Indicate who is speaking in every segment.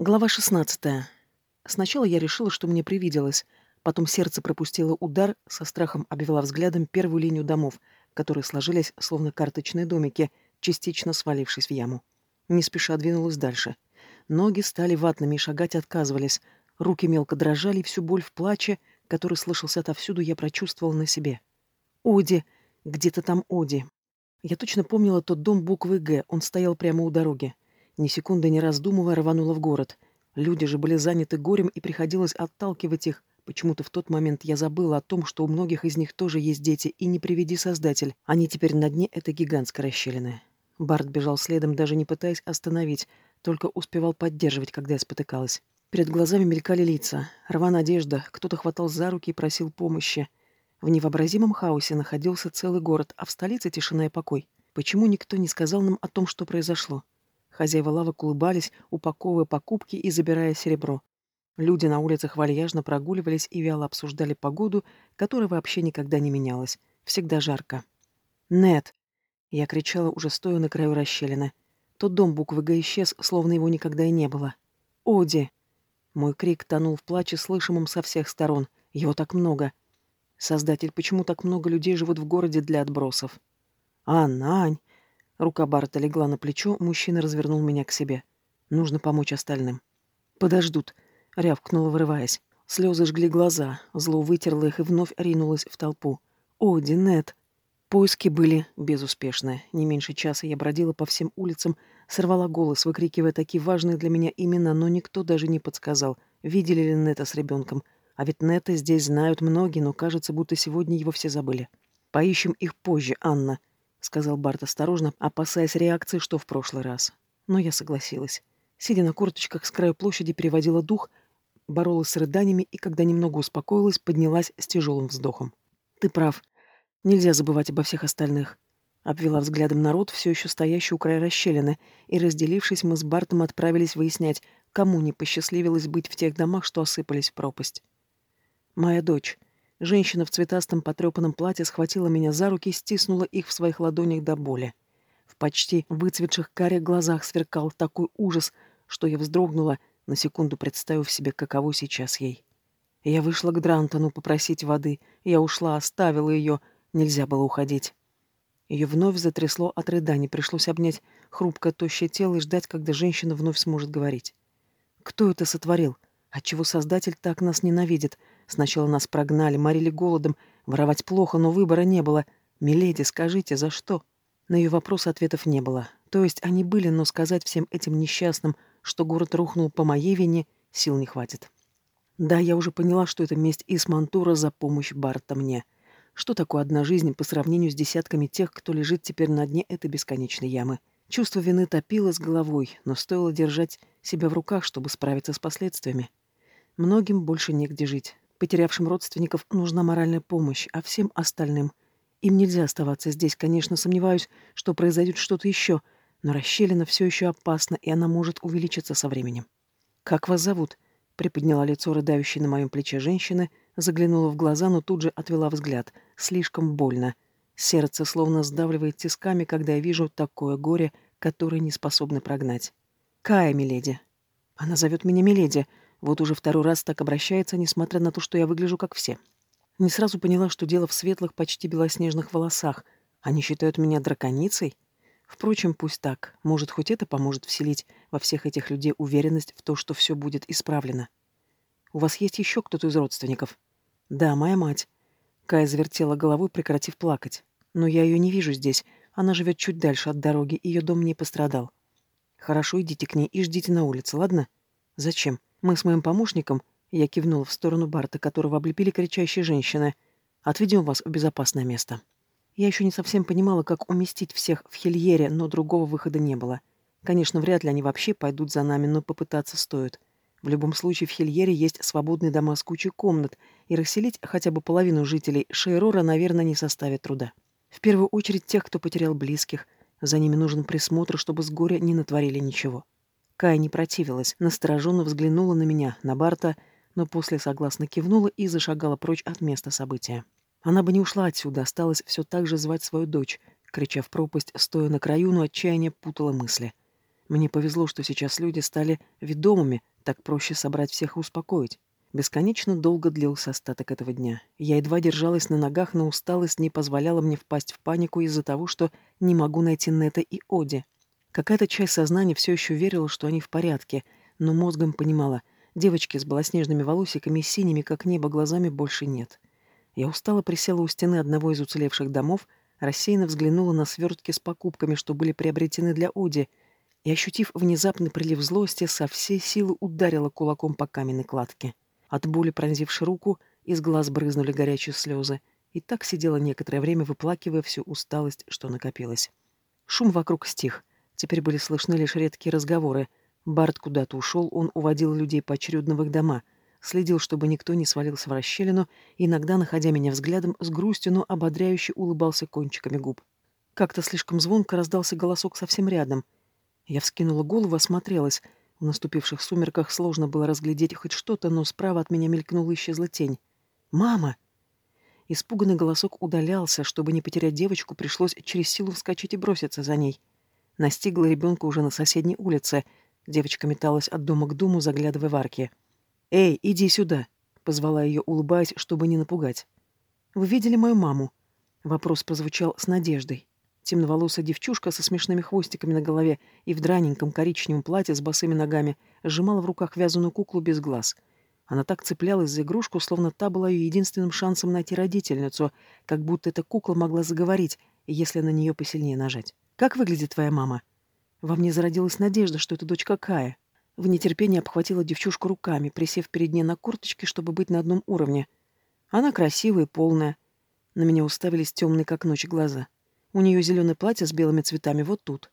Speaker 1: Глава 16. Сначала я решила, что мне привиделось. Потом сердце пропустило удар, со страхом обвела взглядом первую линию домов, которые сложились, словно карточные домики, частично свалившись в яму. Не спеша двинулась дальше. Ноги стали ватными и шагать отказывались. Руки мелко дрожали, и всю боль в плаче, который слышался отовсюду, я прочувствовала на себе. «Оди! Где-то там Оди!» Я точно помнила тот дом буквы «Г», он стоял прямо у дороги. Ни секунды не раздумывая, рванула в город. Люди же были заняты горем, и приходилось отталкивать их. Почему-то в тот момент я забыла о том, что у многих из них тоже есть дети, и не приведи Создатель. Они теперь на дне этой гигантской расщелины. Барт бежал следом, даже не пытаясь остановить, только успевал поддерживать, когда я спотыкалась. Перед глазами мелькали лица, рваная одежда, кто-то хватал за руки и просил помощи. В невообразимом хаосе находился целый город, а в столице тишина и покой. Почему никто не сказал нам о том, что произошло? Хозяева лавок улыбались, упаковывая покупки и забирая серебро. Люди на улицах вальяжно прогуливались и вяло обсуждали погоду, которая вообще никогда не менялась. Всегда жарко. «Нет!» — я кричала, уже стоя на краю расщелины. Тот дом буквы «Г» исчез, словно его никогда и не было. «Оди!» Мой крик тонул в плаче, слышимом со всех сторон. Его так много. Создатель, почему так много людей живут в городе для отбросов? «А, Нань!» Рука Барта легла на плечо, мужчина развернул меня к себе. Нужно помочь остальным. «Подождут», — рявкнула, вырываясь. Слезы жгли глаза, зло вытерло их и вновь ринулось в толпу. «О, Динет!» Поиски были безуспешны. Не меньше часа я бродила по всем улицам, сорвала голос, выкрикивая такие важные для меня имена, но никто даже не подсказал, видели ли Нета с ребенком. А ведь Нета здесь знают многие, но кажется, будто сегодня его все забыли. Поищем их позже, Анна. — сказал Барт осторожно, опасаясь реакции, что в прошлый раз. Но я согласилась. Сидя на корточках с краю площади, переводила дух, боролась с рыданиями и, когда немного успокоилась, поднялась с тяжелым вздохом. «Ты прав. Нельзя забывать обо всех остальных». Обвела взглядом народ, все еще стоящий у края расщелины, и, разделившись, мы с Бартом отправились выяснять, кому не посчастливилось быть в тех домах, что осыпались в пропасть. «Моя дочь», Женщина в цветастом потрепанном платье схватила меня за руки и стиснула их в своих ладонях до боли. В почти выцветших карих глазах сверкал такой ужас, что я вздрогнула, на секунду представив себе, каково сейчас ей. Я вышла к Дрантону попросить воды. Я ушла, оставила ее. Нельзя было уходить. Ее вновь затрясло от рыданий. Пришлось обнять хрупкое тощее тело и ждать, когда женщина вновь сможет говорить. Кто это сотворил? Отчего Создатель так нас ненавидит? Сначала нас прогнали, морили голодом. Воровать плохо, но выбора не было. «Миледи, скажите, за что?» На ее вопрос ответов не было. То есть они были, но сказать всем этим несчастным, что город рухнул по моей вине, сил не хватит. Да, я уже поняла, что это месть Исмантура за помощь Барта мне. Что такое одна жизнь по сравнению с десятками тех, кто лежит теперь на дне этой бесконечной ямы? Чувство вины топило с головой, но стоило держать себя в руках, чтобы справиться с последствиями. Многим больше негде жить. Потерявшим родственников нужна моральная помощь, а всем остальным им нельзя оставаться здесь. Конечно, сомневаюсь, что произойдет что-то еще, но расщелина все еще опасна, и она может увеличиться со временем. «Как вас зовут?» — приподняла лицо рыдающей на моем плече женщины, заглянула в глаза, но тут же отвела взгляд. Слишком больно. Сердце словно сдавливает тисками, когда я вижу такое горе, которое не способны прогнать. «Кая, миледи». Она зовет меня миледи — вот уже второй раз так обращается, несмотря на то, что я выгляжу как все. Не сразу поняла, что дело в светлых, почти белоснежных волосах. Они считают меня драконицей? Впрочем, пусть так. Может, хоть это поможет вселить во всех этих людей уверенность в то, что все будет исправлено. У вас есть еще кто-то из родственников? Да, моя мать. Кая завертела головой, прекратив плакать. Но я ее не вижу здесь. Она живет чуть дальше от дороги, ее дом не пострадал. Хорошо, идите к ней и ждите на улице, ладно? Зачем? Мы с моим помощником, я кивнула в сторону Барта, которого облепили кричащие женщины, отведем вас в безопасное место. Я еще не совсем понимала, как уместить всех в Хильере, но другого выхода не было. Конечно, вряд ли они вообще пойдут за нами, но попытаться стоит. В любом случае, в Хильере есть свободные дома с кучей комнат, и расселить хотя бы половину жителей Шейрора, наверное, не составит труда. В первую очередь тех, кто потерял близких. За ними нужен присмотр, чтобы с горя не натворили ничего. Кая не противилась, настороженно взглянула на меня, на Барта, но после согласно кивнула и зашагала прочь от места события. Она бы не ушла отсюда, осталось все так же звать свою дочь, крича в пропасть, стоя на краю, но отчаяние путало мысли. Мне повезло, что сейчас люди стали ведомыми, так проще собрать всех и успокоить. Бесконечно долго длился остаток этого дня. Я едва держалась на ногах, но усталость не позволяла мне впасть в панику из-за того, что не могу найти Нета и Оди. Какая-то часть сознания все еще верила, что они в порядке, но мозгом понимала, девочки с белоснежными волосиками и синими, как небо, глазами больше нет. Я устало присела у стены одного из уцелевших домов, рассеянно взглянула на свертки с покупками, что были приобретены для Оди, и, ощутив внезапный прилив злости, со всей силы ударила кулаком по каменной кладке. От боли пронзившей руку, из глаз брызнули горячие слезы, и так сидела некоторое время, выплакивая всю усталость, что накопилась. Шум вокруг стих. Теперь были слышны лишь редкие разговоры. Барт куда-то ушел, он уводил людей поочередно в их дома, следил, чтобы никто не свалился в расщелину, иногда, находя меня взглядом, с грустью, но ободряюще улыбался кончиками губ. Как-то слишком звонко раздался голосок совсем рядом. Я вскинула голову, осмотрелась — в наступивших сумерках сложно было разглядеть хоть что-то, но справа от меня мелькнула и исчезла тень. «Мама!» Испуганный голосок удалялся. Чтобы не потерять девочку, пришлось через силу вскочить и броситься за ней. Настигла ребенка уже на соседней улице. Девочка металась от дома к дому, заглядывая в арки. «Эй, иди сюда!» — позвала ее, улыбаясь, чтобы не напугать. «Вы видели мою маму?» Вопрос прозвучал с надеждой. Темноволосая девчушка со смешными хвостиками на голове и в драненьком коричневом платье с босыми ногами сжимала в руках вязаную куклу без глаз. Она так цеплялась за игрушку, словно та была ее единственным шансом найти родительницу, как будто эта кукла могла заговорить, если на нее посильнее нажать. «Как выглядит твоя мама?» Во мне зародилась надежда, что это дочка Кая. В нетерпении обхватила девчушку руками, присев перед ней на корточки, чтобы быть на одном уровне. Она красивая и полная. На меня уставились темные, как ночь, глаза. У нее зеленое платье с белыми цветами вот тут.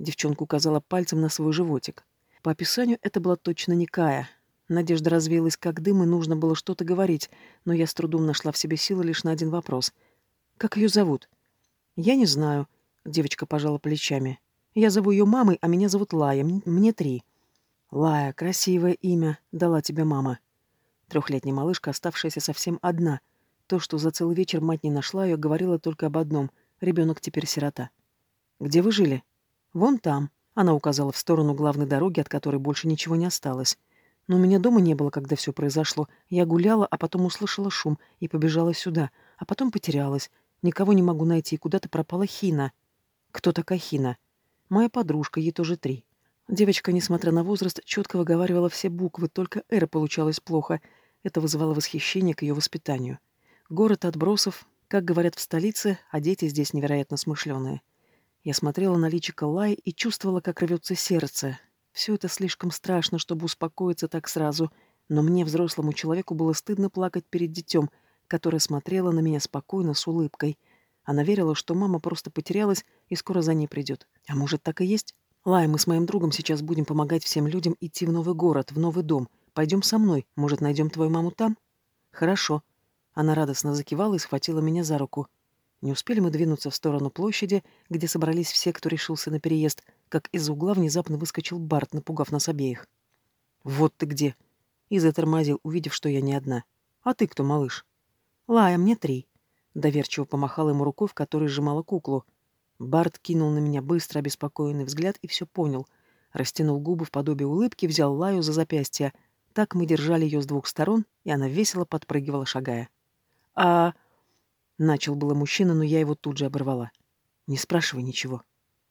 Speaker 1: Девчонка указала пальцем на свой животик. По описанию это была точно не Кая. Надежда развеялась как дым, и нужно было что-то говорить, но я с трудом нашла в себе силы лишь на один вопрос. «Как ее зовут?» «Я не знаю», — девочка пожала плечами. «Я зову ее мамой, а меня зовут Лая. Мне три». «Лая, красивое имя, дала тебе мама». Трехлетняя малышка, оставшаяся совсем одна. То, что за целый вечер мать не нашла ее, говорила только об одном. Ребенок теперь сирота. «Где вы жили?» «Вон там». Она указала в сторону главной дороги, от которой больше ничего не осталось. Но у меня дома не было, когда все произошло. Я гуляла, а потом услышала шум и побежала сюда, а потом потерялась. Никого не могу найти, куда-то пропала Хина. Кто такая Хина? Моя подружка, ей тоже три. Девочка, несмотря на возраст, четко выговаривала все буквы, только «Р» получалось плохо. Это вызывало восхищение к ее воспитанию. Город отбросов, как говорят в столице, а дети здесь невероятно смышленые. Я смотрела на личико Лай и чувствовала, как рвется сердце. Все это слишком страшно, чтобы успокоиться так сразу, но мне, взрослому человеку, было стыдно плакать перед детем, которое смотрело на меня спокойно, с улыбкой. Она верила, что мама просто потерялась и скоро за ней придет. А может, так и есть? Лай, мы с моим другом сейчас будем помогать всем людям идти в новый город, в новый дом. Пойдем со мной. Может, найдем твою маму там? Хорошо. Она радостно закивала и схватила меня за руку. Не успели мы двинуться в сторону площади, где собрались все, кто решился на переезд, как из-за угла внезапно выскочил Барт, напугав нас обеих. «Вот ты где!» И затормозил, увидев, что я не одна. «А ты кто, малыш?» «Лая, мне три». Доверчиво помахала ему рукой, в которой сжимала куклу. Барт кинул на меня быстро обеспокоенный взгляд и все понял. Растянул губы в подобие улыбки, взял Лаю за запястье. Так мы держали ее с двух сторон, и она весело подпрыгивала, шагая. «А...» — начал было мужчина, но я его тут же оборвала. «Не спрашивай ничего».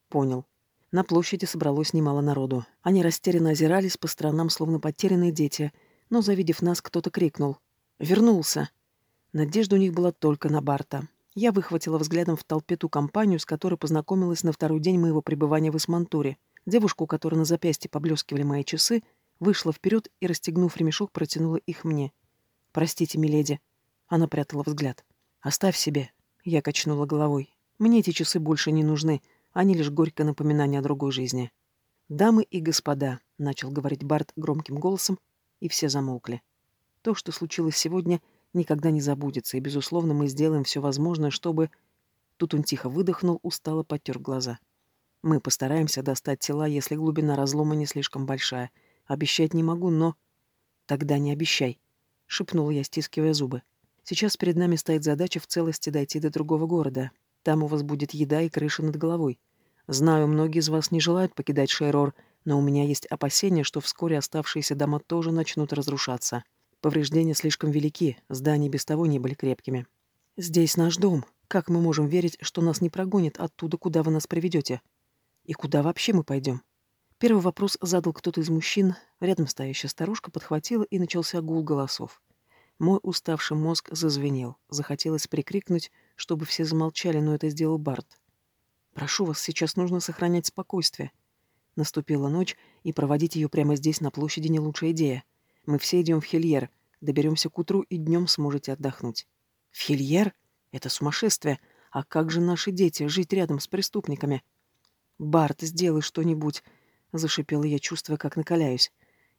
Speaker 1: «Понял». На площади собралось немало народу. Они растерянно озирались по сторонам, словно потерянные дети, но, завидев нас, кто-то крикнул. «Вернулся!» Надежда у них была только на Барта. Я выхватила взглядом в толпе ту компанию, с которой познакомилась на второй день моего пребывания в Исмантуре. Девушку, у которой на запястье поблескивали мои часы, вышла вперед и, расстегнув ремешок, протянула их мне. «Простите, миледи», она прятала взгляд. «Оставь себе». Я качнула головой. «Мне эти часы больше не нужны. Они лишь горькое напоминание о другой жизни». «Дамы и господа», — начал говорить Барт громким голосом, и все замолкли. «То, что случилось сегодня, никогда не забудется, и, безусловно, мы сделаем все возможное, чтобы...» Тут он тихо выдохнул, устало потер глаза. «Мы постараемся достать тела, если глубина разлома не слишком большая. Обещать не могу, но...» «Тогда не обещай», — шепнула я, стискивая зубы. Сейчас перед нами стоит задача в целости дойти до другого города. Там у вас будет еда и крыша над головой. Знаю, многие из вас не желают покидать Шейрор, но у меня есть опасения, что вскоре оставшиеся дома тоже начнут разрушаться. Повреждения слишком велики, здания без того не были крепкими. Здесь наш дом. Как мы можем верить, что нас не прогонят оттуда, куда вы нас приведете? И куда вообще мы пойдем? Первый вопрос задал кто-то из мужчин. Рядом стоящая старушка подхватила, и начался гул голосов. Мой уставший мозг зазвенел. Захотелось прикрикнуть, чтобы все замолчали, но это сделал Барт. «Прошу вас, сейчас нужно сохранять спокойствие». Наступила ночь, и проводить ее прямо здесь, на площади, не лучшая идея. Мы все идем в Хильер. Доберемся к утру, и днем сможете отдохнуть. В Хильер? Это сумасшествие. А как же наши дети жить рядом с преступниками? Барт, сделай что-нибудь. Зашипела я, чувствуя, как накаляюсь.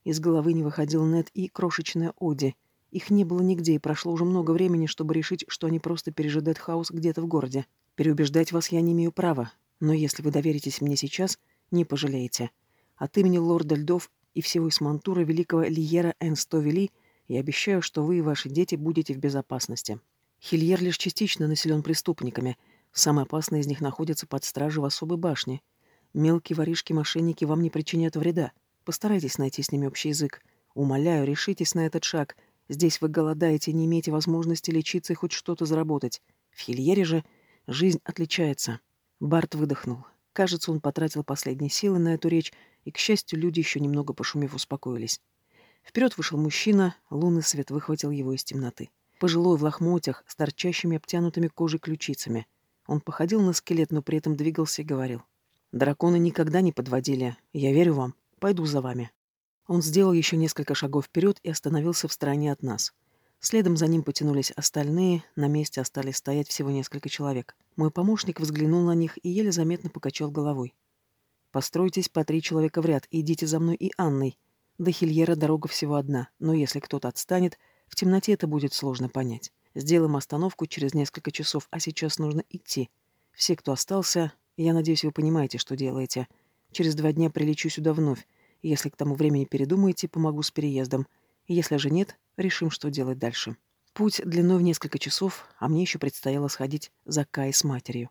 Speaker 1: Из головы не выходил Нет и крошечная Оди — их не было нигде, и прошло уже много времени, чтобы решить, что они просто пережидают хаос где-то в городе. Переубеждать вас я не имею права, но если вы доверитесь мне сейчас, не пожалеете. От имени лорда Льдов и всего Исмантура великого Лиера Энстовели я обещаю, что вы и ваши дети будете в безопасности. Хильер лишь частично населен преступниками. Самые опасные из них находятся под стражей в особой башне. Мелкие воришки-мошенники вам не причинят вреда. Постарайтесь найти с ними общий язык. Умоляю, решитесь на этот шаг — Здесь вы голодаете, не имеете возможности лечиться и хоть что-то заработать. В Хильере же жизнь отличается. Барт выдохнул. Кажется, он потратил последние силы на эту речь, и, к счастью, люди, еще немного пошумев, успокоились. Вперед вышел мужчина, лунный свет выхватил его из темноты. Пожилой в лохмотьях, с торчащими обтянутыми кожей ключицами. Он походил на скелет, но при этом двигался и говорил. «Драконы никогда не подводили. Я верю вам. Пойду за вами». Он сделал еще несколько шагов вперед и остановился в стороне от нас. Следом за ним потянулись остальные, на месте остались стоять всего несколько человек. Мой помощник взглянул на них и еле заметно покачал головой. «Постройтесь по три человека в ряд идите за мной и Анной. До Хильера дорога всего одна, но если кто-то отстанет, в темноте это будет сложно понять. Сделаем остановку через несколько часов, а сейчас нужно идти. Все, кто остался, я надеюсь, вы понимаете, что делаете. Через два дня прилечу сюда вновь, если к тому времени передумаете, помогу с переездом. Если же нет, решим, что делать дальше. Путь длиной в несколько часов, а мне еще предстояло сходить за Кай с матерью.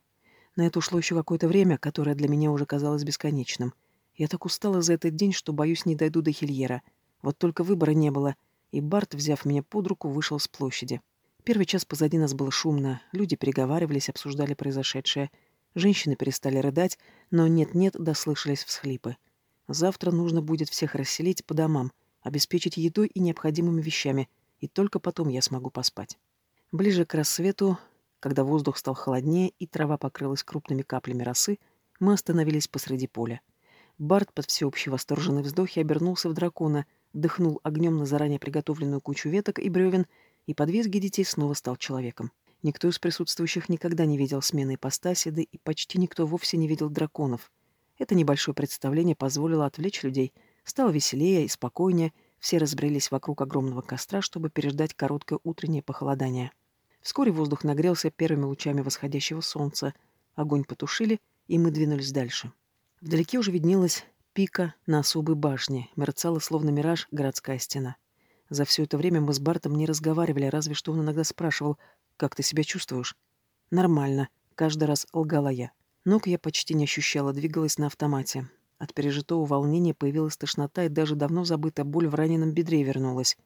Speaker 1: На это ушло еще какое-то время, которое для меня уже казалось бесконечным. Я так устала за этот день, что, боюсь, не дойду до Хильера. Вот только выбора не было, и Барт, взяв меня под руку, вышел с площади. Первый час позади нас было шумно, люди переговаривались, обсуждали произошедшее. Женщины перестали рыдать, но нет-нет, дослышались всхлипы. Завтра нужно будет всех расселить по домам, обеспечить едой и необходимыми вещами, и только потом я смогу поспать. Ближе к рассвету, когда воздух стал холоднее и трава покрылась крупными каплями росы, мы остановились посреди поля. Барт под всеобщий восторженный вздох обернулся в дракона, дыхнул огнем на заранее приготовленную кучу веток и бревен, и под визги детей снова стал человеком. Никто из присутствующих никогда не видел смены ипостаси, да и почти никто вовсе не видел драконов. Это небольшое представление позволило отвлечь людей. Стало веселее и спокойнее, все разбрелись вокруг огромного костра, чтобы переждать короткое утреннее похолодание. Вскоре воздух нагрелся первыми лучами восходящего солнца. Огонь потушили, и мы двинулись дальше. Вдалеке уже виднелась пика на особой башне, мерцала словно мираж городская стена. За все это время мы с Бартом не разговаривали, разве что он иногда спрашивал, «Как ты себя чувствуешь?» «Нормально», — каждый раз лгала я. Ног я почти не ощущала, двигалась на автомате. От пережитого волнения появилась тошнота, и даже давно забытая боль в раненом бедре вернулась.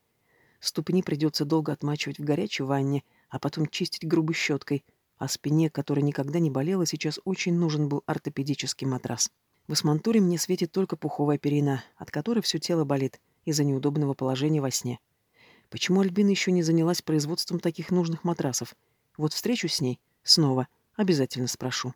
Speaker 1: Ступни придется долго отмачивать в горячей ванне, а потом чистить грубой щеткой, а спине, которая никогда не болела, сейчас очень нужен был ортопедический матрас. В Исмантуре мне светит только пуховая перина, от которой все тело болит из-за неудобного положения во сне. Почему Альбина еще не занялась производством таких нужных матрасов? Вот встречусь с ней снова, обязательно спрошу.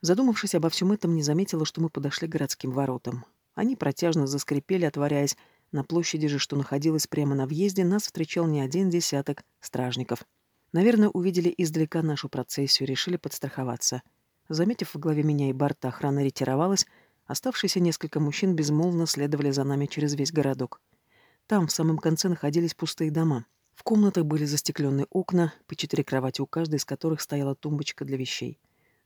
Speaker 1: Задумавшись обо всем этом, не заметила, что мы подошли к городским воротам. Они протяжно заскрипели, отворяясь. На площади же, что находилась прямо на въезде, нас встречал не один десяток стражников. Наверное, увидели издалека нашу процессию, решили подстраховаться. Заметив в главе меня и Барта, охрана ретировалась, оставшиеся несколько мужчин безмолвно следовали за нами через весь городок. Там, в самом конце, находились пустые дома. В комнатах были застекленные окна, по четыре кровати у каждой из которых стояла тумбочка для вещей.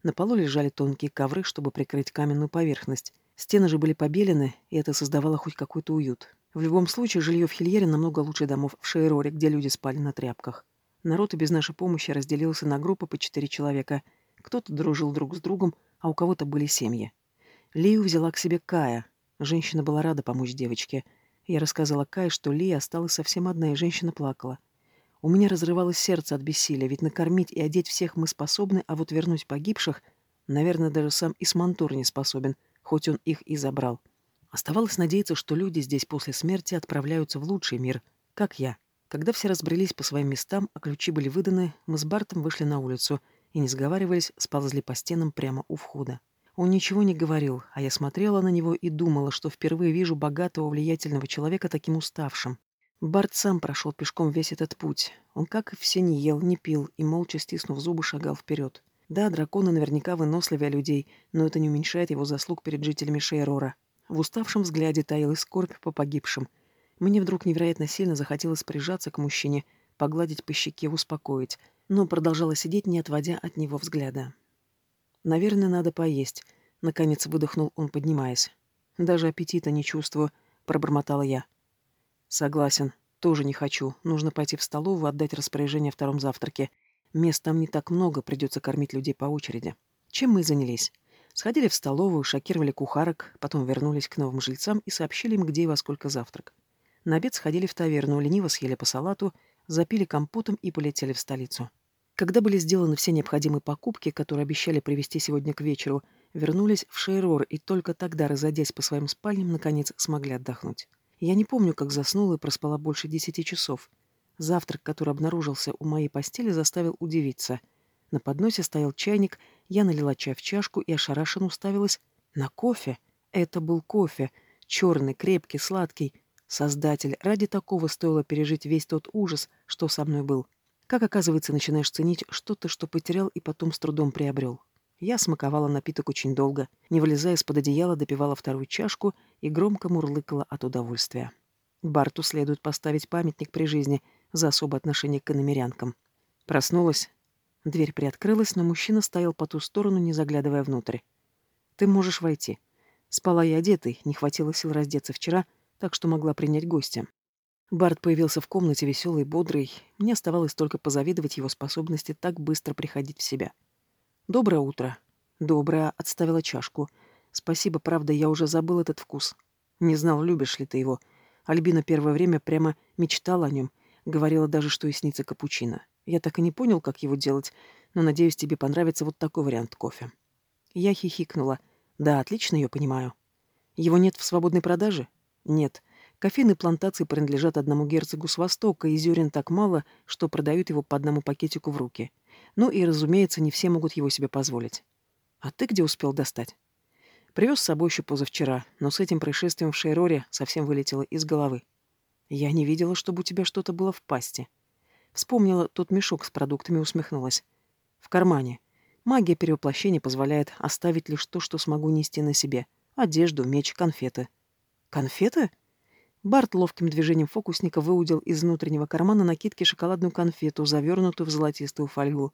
Speaker 1: На полу лежали тонкие ковры, чтобы прикрыть каменную поверхность. Стены же были побелены, и это создавало хоть какой-то уют. В любом случае, жилье в Хильере намного лучше домов в Шейроре, где люди спали на тряпках. Народ без нашей помощи разделился на группы по четыре человека. Кто-то дружил друг с другом, а у кого-то были семьи. Лию взяла к себе Кая. Женщина была рада помочь девочке. Я рассказала Кае, что Лия осталась совсем одна, и женщина плакала. У меня разрывалось сердце от бессилия, ведь накормить и одеть всех мы способны, а вот вернуть погибших, наверное, даже сам Исмантур не способен, хоть он их и забрал. Оставалось надеяться, что люди здесь после смерти отправляются в лучший мир, как я. Когда все разбрелись по своим местам, а ключи были выданы, мы с Бартом вышли на улицу и, не сговариваясь, сползли по стенам прямо у входа. Он ничего не говорил, а я смотрела на него и думала, что впервые вижу богатого, влиятельного человека таким уставшим. Барт сам прошел пешком весь этот путь. Он, как и все, не ел, не пил и, молча стиснув зубы, шагал вперед. Да, драконы наверняка выносливее людей, но это не уменьшает его заслуг перед жителями Шейрора. В уставшем взгляде таялась скорбь по погибшим — мне вдруг невероятно сильно захотелось прижаться к мужчине, погладить по щеке, успокоить, но продолжала сидеть, не отводя от него взгляда. «Наверное, надо поесть», — наконец выдохнул он, поднимаясь. «Даже аппетита не чувствую», — пробормотала я. «Согласен. Тоже не хочу. Нужно пойти в столовую, отдать распоряжение о втором завтраке. Мест там не так много, придется кормить людей по очереди. Чем мы занялись?» Сходили в столовую, шокировали кухарок, потом вернулись к новым жильцам и сообщили им, где и во сколько завтрак. На обед сходили в таверну, лениво съели по салату, запили компотом и полетели в столицу. Когда были сделаны все необходимые покупки, которые обещали привезти сегодня к вечеру, вернулись в Шейрор и только тогда, разойдясь по своим спальням, наконец смогли отдохнуть. Я не помню, как заснула и проспала больше десяти часов. Завтрак, который обнаружился у моей постели, заставил удивиться. На подносе стоял чайник, я налила чай в чашку и ошарашенно уставилась на кофе. Это был кофе. Черный, крепкий, сладкий, Создатель, ради такого стоило пережить весь тот ужас, что со мной был. Как оказывается, начинаешь ценить что-то, что потерял и потом с трудом приобрел. Я смаковала напиток очень долго, не вылезая из-под одеяла, допивала вторую чашку и громко мурлыкала от удовольствия. Барту следует поставить памятник при жизни за особое отношение к иномерянкам. Проснулась. Дверь приоткрылась, но мужчина стоял по ту сторону, не заглядывая внутрь. «Ты можешь войти». Спала я одетый, не хватило сил раздеться вчера, так что могла принять гостя. Барт появился в комнате веселый бодрый. Мне оставалось только позавидовать его способности так быстро приходить в себя. «Доброе утро». «Доброе», — отставила чашку. «Спасибо, правда, я уже забыл этот вкус. Не знал, любишь ли ты его. Альбина первое время прямо мечтала о нем. Говорила даже, что и снится капучино. Я так и не понял, как его делать, но надеюсь, тебе понравится вот такой вариант кофе». Я хихикнула. «Да, отлично ее понимаю. Его нет в свободной продаже?» Нет, кофейные плантации принадлежат одному герцогу с Востока, и зерен так мало, что продают его по одному пакетику в руки. Ну и, разумеется, не все могут его себе позволить. А ты где успел достать? Привез с собой еще позавчера, но с этим происшествием в Шейроре совсем вылетело из головы. Я не видела, чтобы у тебя что-то было в пасти. Вспомнила тот мешок с продуктами и усмехнулась. В кармане. Магия перевоплощения позволяет оставить лишь то, что смогу нести на себе. Одежду, меч, конфеты. «Конфеты?» Барт ловким движением фокусника выудил из внутреннего кармана накидки шоколадную конфету, завернутую в золотистую фольгу.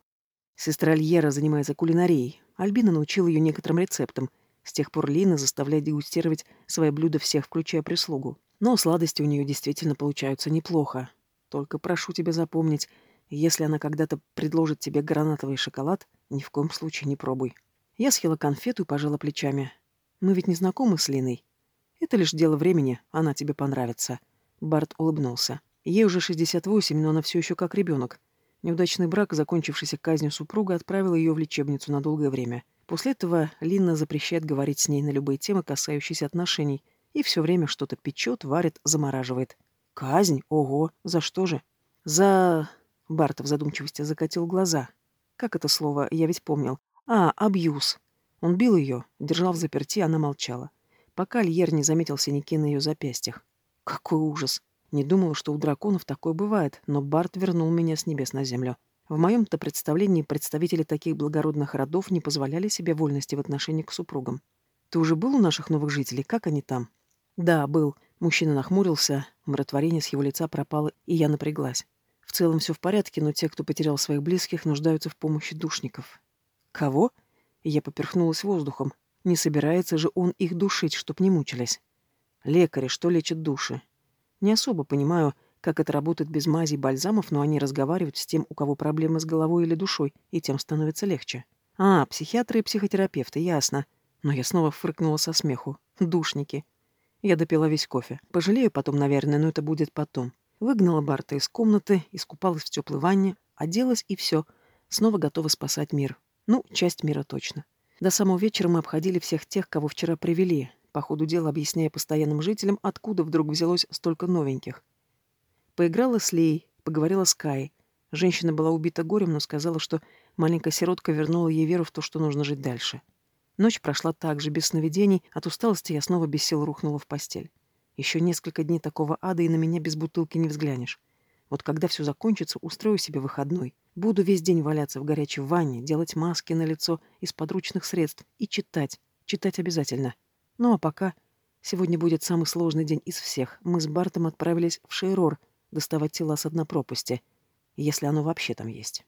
Speaker 1: Сестра Альера занимается кулинарией. Альбина научила ее некоторым рецептам. С тех пор Лина заставляет дегустировать свои блюда всех, включая прислугу. Но сладости у нее действительно получаются неплохо. Только прошу тебя запомнить, если она когда-то предложит тебе гранатовый шоколад, ни в коем случае не пробуй. Я съела конфету и пожала плечами. Мы ведь не знакомы с Линой. Это лишь дело времени, она тебе понравится. Барт улыбнулся. Ей уже 68, но она все еще как ребенок. Неудачный брак, закончившийся казнью супруга, отправил ее в лечебницу на долгое время. После этого Линна запрещает говорить с ней на любые темы, касающиеся отношений, и все время что-то печет, варит, замораживает. Казнь? Ого! За что же? За... Барт в задумчивости закатил глаза. Как это слово? Я ведь помнил. А, абьюз. Он бил ее, держал в заперти, она молчала пока Льер не заметил синяки на ее запястьях. Какой ужас! Не думала, что у драконов такое бывает, но Барт вернул меня с небес на землю. В моем-то представлении представители таких благородных родов не позволяли себе вольности в отношении к супругам. Ты уже был у наших новых жителей? Как они там? Да, был. Мужчина нахмурился, умиротворение с его лица пропало, и я напряглась. В целом все в порядке, но те, кто потерял своих близких, нуждаются в помощи душников. Кого? Я поперхнулась воздухом. Не собирается же он их душить, чтоб не мучились. Лекари, что лечат души? Не особо понимаю, как это работает без мази и бальзамов, но они разговаривают с тем, у кого проблемы с головой или душой, и тем становится легче. А, психиатры и психотерапевты, ясно. Но я снова фыркнула со смеху. Душники. Я допила весь кофе. Пожалею потом, наверное, но это будет потом. Выгнала Барта из комнаты, искупалась в теплой ванне, оделась и все. Снова готова спасать мир. Ну, часть мира точно. До самого вечера мы обходили всех тех, кого вчера привели, по ходу дела объясняя постоянным жителям, откуда вдруг взялось столько новеньких. Поиграла с Лей, поговорила с Кай. Женщина была убита горем, но сказала, что маленькая сиротка вернула ей веру в то, что нужно жить дальше. Ночь прошла так же, без сновидений, от усталости я снова без сил рухнула в постель. Еще несколько дней такого ада, и на меня без бутылки не взглянешь. Вот когда все закончится, устрою себе выходной. Буду весь день валяться в горячей ванне, делать маски на лицо из подручных средств и читать. Читать обязательно. Ну а пока... Сегодня будет самый сложный день из всех. Мы с Бартом отправились в Шейрор доставать тела с дна пропасти. Если оно вообще там есть.